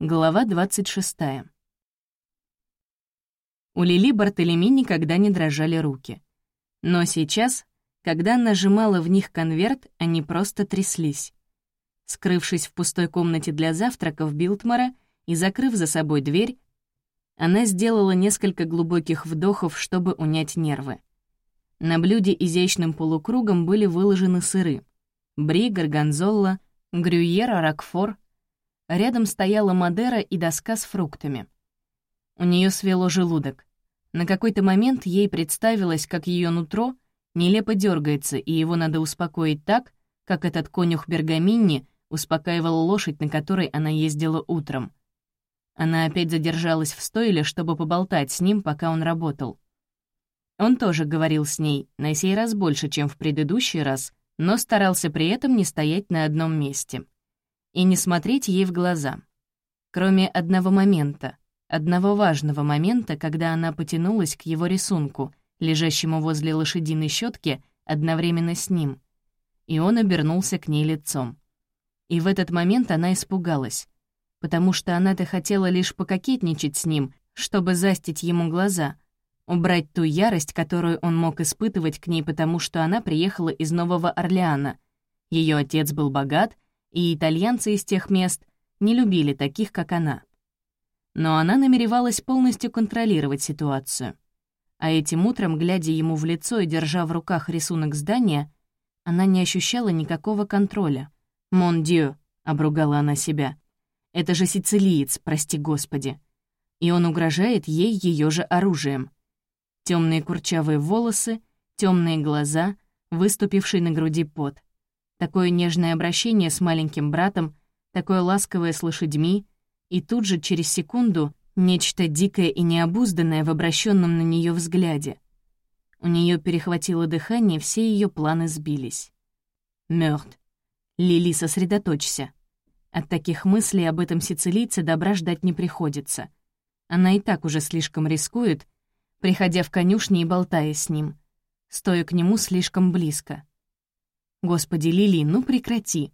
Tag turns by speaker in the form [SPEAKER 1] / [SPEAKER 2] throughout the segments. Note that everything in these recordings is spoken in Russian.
[SPEAKER 1] Глава 26. У Лили Бартолеми никогда не дрожали руки. Но сейчас, когда она нажимала в них конверт, они просто тряслись. Скрывшись в пустой комнате для завтраков Билтмара и закрыв за собой дверь, она сделала несколько глубоких вдохов, чтобы унять нервы. На блюде изящным полукругом были выложены сыры — бри, горгонзолла, грюйера, ракфор — Рядом стояла Мадера и доска с фруктами. У нее свело желудок. На какой-то момент ей представилось, как ее нутро нелепо дергается, и его надо успокоить так, как этот конюх Бергаминни успокаивал лошадь, на которой она ездила утром. Она опять задержалась в стойле, чтобы поболтать с ним, пока он работал. Он тоже говорил с ней, на сей раз больше, чем в предыдущий раз, но старался при этом не стоять на одном месте и не смотреть ей в глаза. Кроме одного момента, одного важного момента, когда она потянулась к его рисунку, лежащему возле лошадиной щетки одновременно с ним, и он обернулся к ней лицом. И в этот момент она испугалась, потому что она-то хотела лишь пококетничать с ним, чтобы застить ему глаза, убрать ту ярость, которую он мог испытывать к ней, потому что она приехала из Нового Орлеана. Ее отец был богат — и итальянцы из тех мест не любили таких, как она. Но она намеревалась полностью контролировать ситуацию. А этим утром, глядя ему в лицо и держа в руках рисунок здания, она не ощущала никакого контроля. «Мон дью», — обругала она себя. «Это же сицилиец, прости господи». И он угрожает ей ее же оружием. Темные курчавые волосы, темные глаза, выступивший на груди пот — Такое нежное обращение с маленьким братом, такое ласковое с лошадьми, и тут же через секунду нечто дикое и необузданное в обращенном на нее взгляде. У нее перехватило дыхание, все ее планы сбились. Мёрт. Лили, сосредоточься. От таких мыслей об этом сицилийце добра ждать не приходится. Она и так уже слишком рискует, приходя в конюшни и болтая с ним, стоя к нему слишком близко. Господи, Лили, ну прекрати.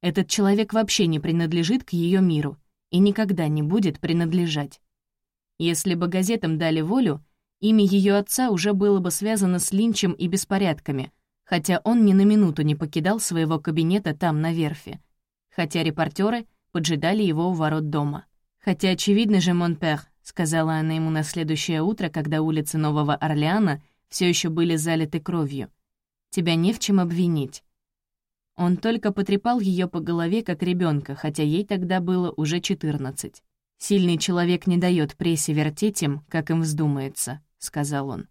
[SPEAKER 1] Этот человек вообще не принадлежит к ее миру и никогда не будет принадлежать. Если бы газетам дали волю, имя ее отца уже было бы связано с линчем и беспорядками, хотя он ни на минуту не покидал своего кабинета там, на верфи, хотя репортеры поджидали его у ворот дома. Хотя очевидно же, Монпер, сказала она ему на следующее утро, когда улицы Нового Орлеана все еще были залиты кровью — Тебя не в чем обвинить». Он только потрепал ее по голове, как ребенка, хотя ей тогда было уже 14. «Сильный человек не дает прессе вертеть им, как им вздумается», — сказал он.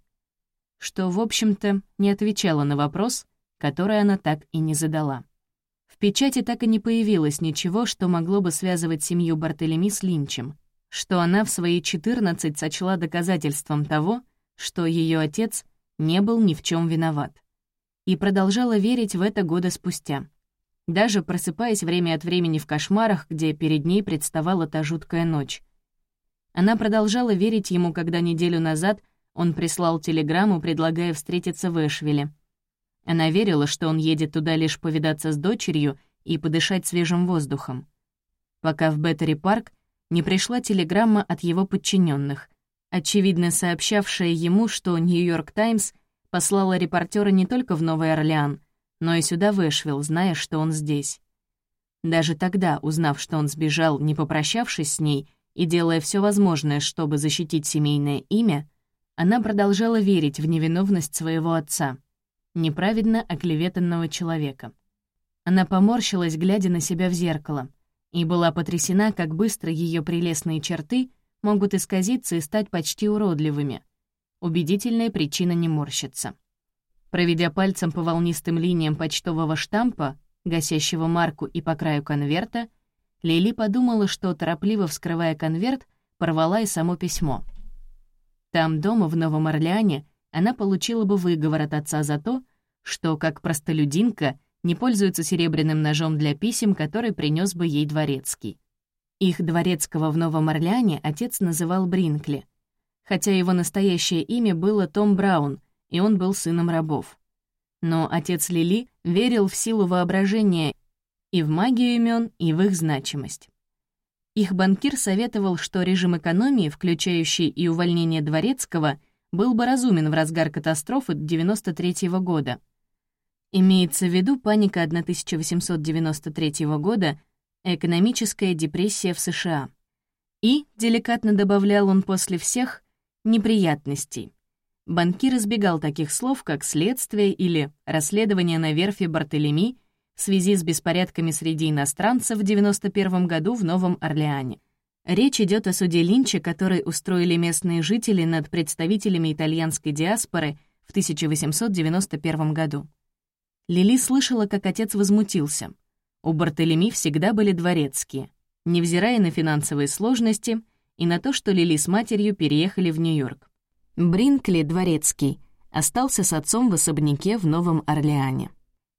[SPEAKER 1] Что, в общем-то, не отвечала на вопрос, который она так и не задала. В печати так и не появилось ничего, что могло бы связывать семью Бартолеми с Линчем, что она в свои 14 сочла доказательством того, что ее отец не был ни в чем виноват и продолжала верить в это года спустя. Даже просыпаясь время от времени в кошмарах, где перед ней представала та жуткая ночь. Она продолжала верить ему, когда неделю назад он прислал телеграмму, предлагая встретиться в Эшвилле. Она верила, что он едет туда лишь повидаться с дочерью и подышать свежим воздухом. Пока в Беттери-парк не пришла телеграмма от его подчиненных, очевидно сообщавшая ему, что «Нью-Йорк Таймс» послала репортера не только в Новый Орлеан, но и сюда, в Эшвилл, зная, что он здесь. Даже тогда, узнав, что он сбежал, не попрощавшись с ней и делая все возможное, чтобы защитить семейное имя, она продолжала верить в невиновность своего отца, неправедно оклеветанного человека. Она поморщилась, глядя на себя в зеркало, и была потрясена, как быстро ее прелестные черты могут исказиться и стать почти уродливыми — Убедительная причина не морщится. Проведя пальцем по волнистым линиям почтового штампа, гасящего марку и по краю конверта, Лили подумала, что, торопливо вскрывая конверт, порвала и само письмо. Там, дома, в Новом Орлеане, она получила бы выговор от отца за то, что, как простолюдинка, не пользуется серебряным ножом для писем, который принес бы ей дворецкий. Их дворецкого в Новом Орлеане отец называл Бринкли, хотя его настоящее имя было Том Браун, и он был сыном рабов. Но отец Лили верил в силу воображения и в магию имен, и в их значимость. Их банкир советовал, что режим экономии, включающий и увольнение Дворецкого, был бы разумен в разгар катастрофы 93 -го года. Имеется в виду паника 1893 года, экономическая депрессия в США. И, деликатно добавлял он после всех, неприятностей. Банкир избегал таких слов, как «следствие» или «расследование на верфи Бартелеми» в связи с беспорядками среди иностранцев в 91 году в Новом Орлеане. Речь идет о суде Линча, который устроили местные жители над представителями итальянской диаспоры в 1891 году. Лили слышала, как отец возмутился. У Бартелеми всегда были дворецкие, невзирая на финансовые сложности и на то, что Лили с матерью переехали в Нью-Йорк. Бринкли, дворецкий, остался с отцом в особняке в Новом Орлеане.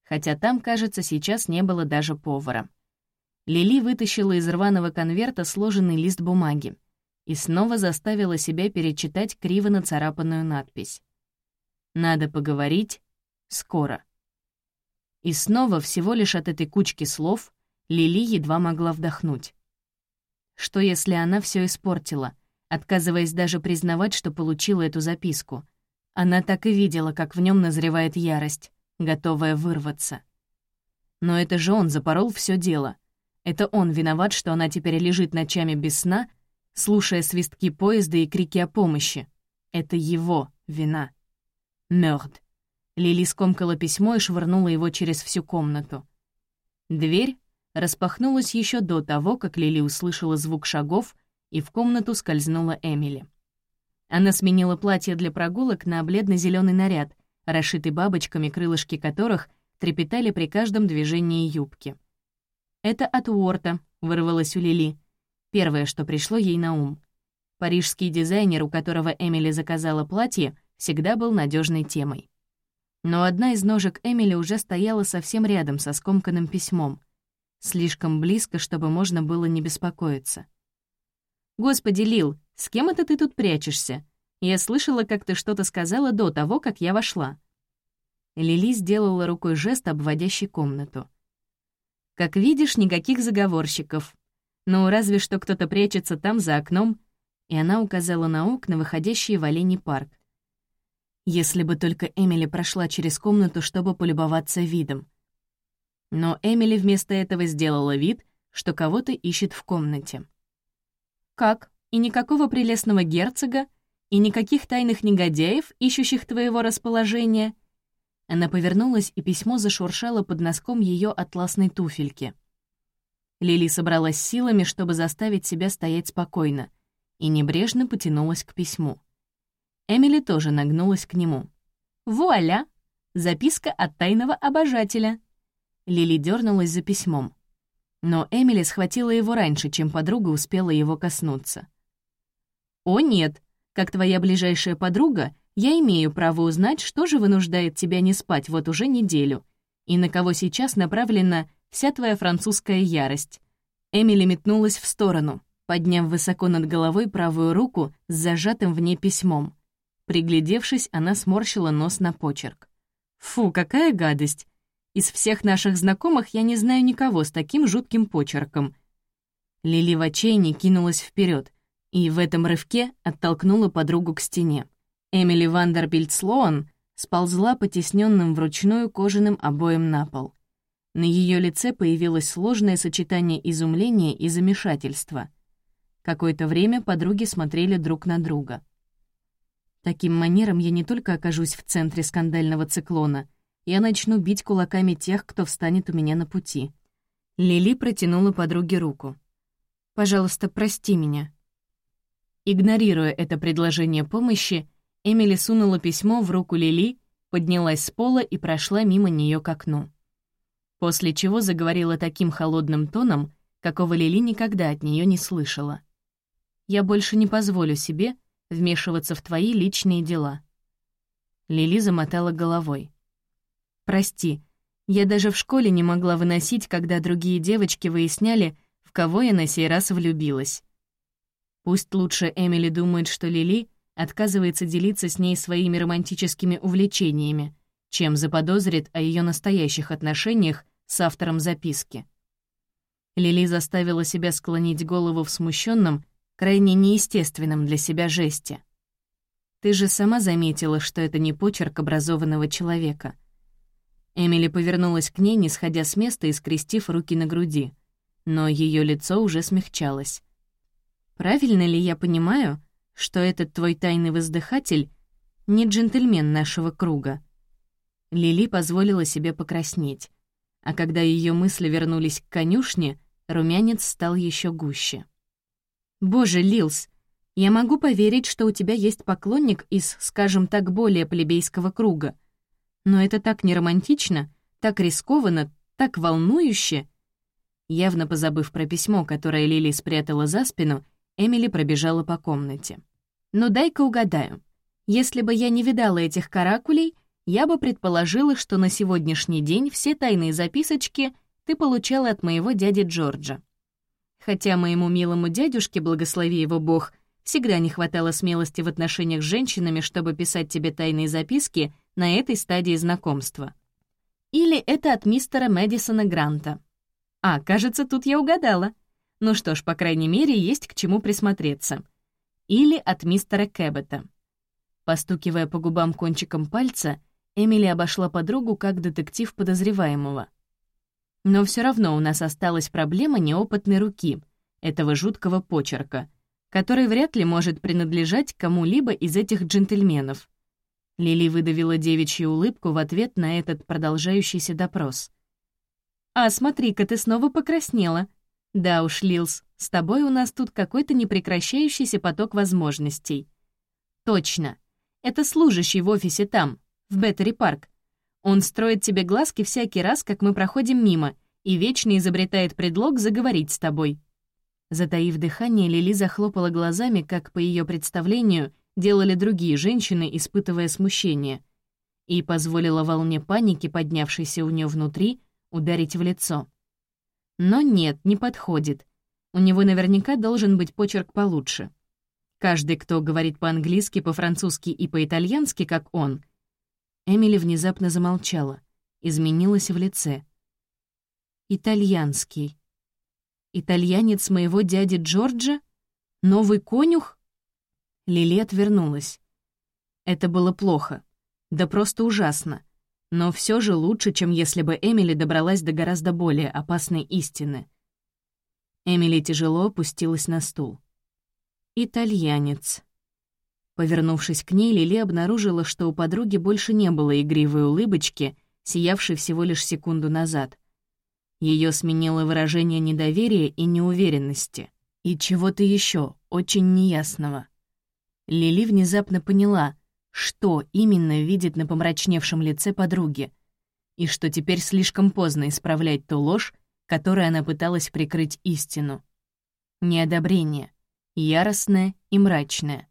[SPEAKER 1] Хотя там, кажется, сейчас не было даже повара. Лили вытащила из рваного конверта сложенный лист бумаги и снова заставила себя перечитать криво нацарапанную надпись. «Надо поговорить. Скоро». И снова, всего лишь от этой кучки слов, Лили едва могла вдохнуть. Что если она все испортила — отказываясь даже признавать, что получила эту записку. Она так и видела, как в нем назревает ярость, готовая вырваться. Но это же он запорол все дело. Это он виноват, что она теперь лежит ночами без сна, слушая свистки поезда и крики о помощи. Это его вина. Мёрд. Лили скомкала письмо и швырнула его через всю комнату. Дверь распахнулась еще до того, как Лили услышала звук шагов и в комнату скользнула Эмили. Она сменила платье для прогулок на бледно зеленый наряд, расшитый бабочками, крылышки которых трепетали при каждом движении юбки. «Это от Уорта», — вырвалась у Лили. Первое, что пришло ей на ум. Парижский дизайнер, у которого Эмили заказала платье, всегда был надежной темой. Но одна из ножек Эмили уже стояла совсем рядом со скомканным письмом. Слишком близко, чтобы можно было не беспокоиться. «Господи, Лил, с кем это ты тут прячешься? Я слышала, как ты что-то сказала до того, как я вошла». Лили сделала рукой жест, обводящий комнату. «Как видишь, никаких заговорщиков. Ну, разве что кто-то прячется там за окном». И она указала на окна, выходящие в Оленей парк. Если бы только Эмили прошла через комнату, чтобы полюбоваться видом. Но Эмили вместо этого сделала вид, что кого-то ищет в комнате. «Как? И никакого прелестного герцога? И никаких тайных негодяев, ищущих твоего расположения?» Она повернулась, и письмо зашуршало под носком ее атласной туфельки. Лили собралась силами, чтобы заставить себя стоять спокойно, и небрежно потянулась к письму. Эмили тоже нагнулась к нему. «Вуаля! Записка от тайного обожателя!» Лили дернулась за письмом. Но Эмили схватила его раньше, чем подруга успела его коснуться. «О, нет! Как твоя ближайшая подруга, я имею право узнать, что же вынуждает тебя не спать вот уже неделю, и на кого сейчас направлена вся твоя французская ярость». Эмили метнулась в сторону, подняв высоко над головой правую руку с зажатым в ней письмом. Приглядевшись, она сморщила нос на почерк. «Фу, какая гадость! Из всех наших знакомых я не знаю никого с таким жутким почерком». Лили в отчаянии кинулась вперед и в этом рывке оттолкнула подругу к стене. Эмили Вандербильд Слоан сползла потесненным вручную кожаным обоем на пол. На ее лице появилось сложное сочетание изумления и замешательства. Какое-то время подруги смотрели друг на друга. Таким манером я не только окажусь в центре скандального циклона — я начну бить кулаками тех, кто встанет у меня на пути. Лили протянула подруге руку. «Пожалуйста, прости меня». Игнорируя это предложение помощи, Эмили сунула письмо в руку Лили, поднялась с пола и прошла мимо нее к окну. После чего заговорила таким холодным тоном, какого Лили никогда от нее не слышала. «Я больше не позволю себе вмешиваться в твои личные дела». Лили замотала головой. Прости, я даже в школе не могла выносить, когда другие девочки выясняли, в кого я на сей раз влюбилась. Пусть лучше Эмили думает, что Лили отказывается делиться с ней своими романтическими увлечениями, чем заподозрит о ее настоящих отношениях с автором записки. Лили заставила себя склонить голову в смущенном, крайне неестественном для себя жесте. «Ты же сама заметила, что это не почерк образованного человека». Эмили повернулась к ней, не сходя с места и скрестив руки на груди. Но ее лицо уже смягчалось. «Правильно ли я понимаю, что этот твой тайный воздыхатель не джентльмен нашего круга?» Лили позволила себе покраснеть, а когда ее мысли вернулись к конюшне, румянец стал еще гуще. «Боже, Лилс, я могу поверить, что у тебя есть поклонник из, скажем так, более плебейского круга. Но это так неромантично, так рискованно, так волнующе». Явно позабыв про письмо, которое Лили спрятала за спину, Эмили пробежала по комнате. «Ну дай-ка угадаю. Если бы я не видала этих каракулей, я бы предположила, что на сегодняшний день все тайные записочки ты получала от моего дяди Джорджа. Хотя моему милому дядюшке, благослови его Бог, всегда не хватало смелости в отношениях с женщинами, чтобы писать тебе тайные записки на этой стадии знакомства. Или это от мистера Мэдисона Гранта. А, кажется, тут я угадала. Ну что ж, по крайней мере, есть к чему присмотреться. Или от мистера Кэббета. Постукивая по губам кончиком пальца, Эмили обошла подругу как детектив подозреваемого. Но все равно у нас осталась проблема неопытной руки, этого жуткого почерка, который вряд ли может принадлежать кому-либо из этих джентльменов. Лили выдавила девичью улыбку в ответ на этот продолжающийся допрос. «А, смотри-ка, ты снова покраснела. Да уж, Лилс, с тобой у нас тут какой-то непрекращающийся поток возможностей». «Точно. Это служащий в офисе там, в Беттери Парк. Он строит тебе глазки всякий раз, как мы проходим мимо, и вечно изобретает предлог заговорить с тобой». Затаив дыхание, Лили захлопала глазами, как, по ее представлению, делали другие женщины, испытывая смущение, и позволила волне паники, поднявшейся у нее внутри, ударить в лицо. Но нет, не подходит. У него наверняка должен быть почерк получше. Каждый, кто говорит по-английски, по-французски и по-итальянски, как он — Эмили внезапно замолчала, изменилась в лице. «Итальянский. Итальянец моего дяди Джорджа? Новый конюх?» Лили отвернулась. Это было плохо. Да просто ужасно. Но все же лучше, чем если бы Эмили добралась до гораздо более опасной истины. Эмили тяжело опустилась на стул. «Итальянец», Повернувшись к ней, Лили обнаружила, что у подруги больше не было игривой улыбочки, сиявшей всего лишь секунду назад. Ее сменило выражение недоверия и неуверенности. И чего-то еще очень неясного. Лили внезапно поняла, что именно видит на помрачневшем лице подруги, и что теперь слишком поздно исправлять ту ложь, которой она пыталась прикрыть истину. Неодобрение, яростное и мрачное.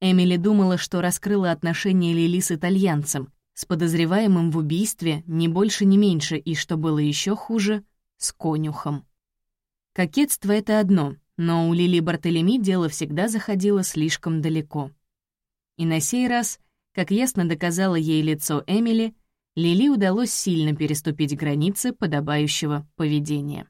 [SPEAKER 1] Эмили думала, что раскрыла отношения Лили с итальянцем, с подозреваемым в убийстве, не больше, не меньше, и, что было еще хуже, с конюхом. Кокетство — это одно, но у Лили Бартолеми дело всегда заходило слишком далеко. И на сей раз, как ясно доказало ей лицо Эмили, Лили удалось сильно переступить границы подобающего поведения.